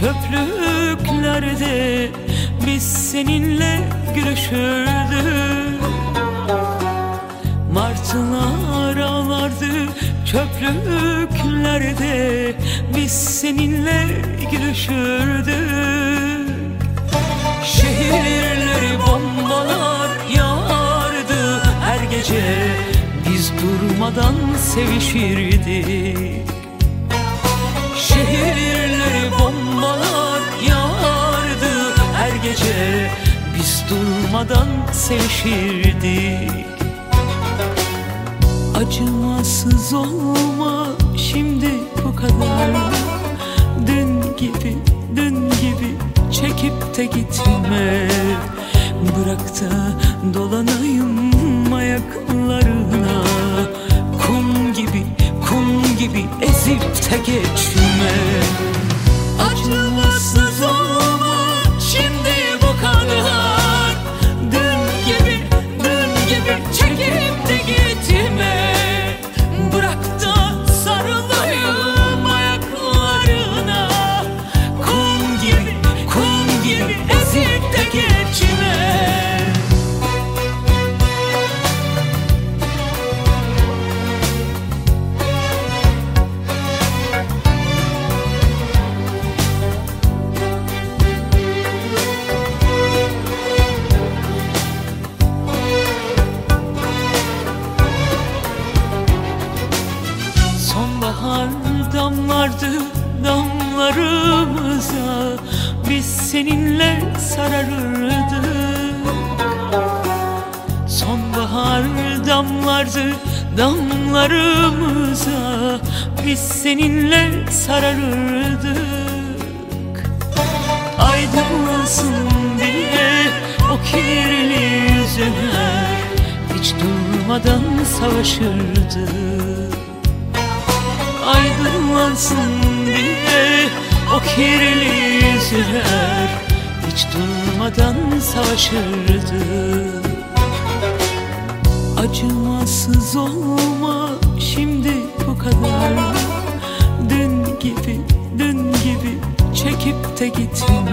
çöplüklerde biz seninle gülüşürdük Martılar ağlardı çöplüklerde biz seninle gülüşürdük. Şehirleri bombalar yağardı her gece Biz durmadan sevişirdik durmadan sevişirdik. Acımasız olma şimdi bu kadar Sonbahar damlardı damlarımıza Biz seninle sararırdık. Sonbahar damlardı damlarımıza Biz seninle sararırdık. Aydınlansın diye o kirli yüzüne Hiç durmadan savaşırdık aydınlansın diye o kirli yüzler hiç durmadan savaşırdı Acımasız olma şimdi bu kadar. Dün gibi, dün gibi çekip de gitme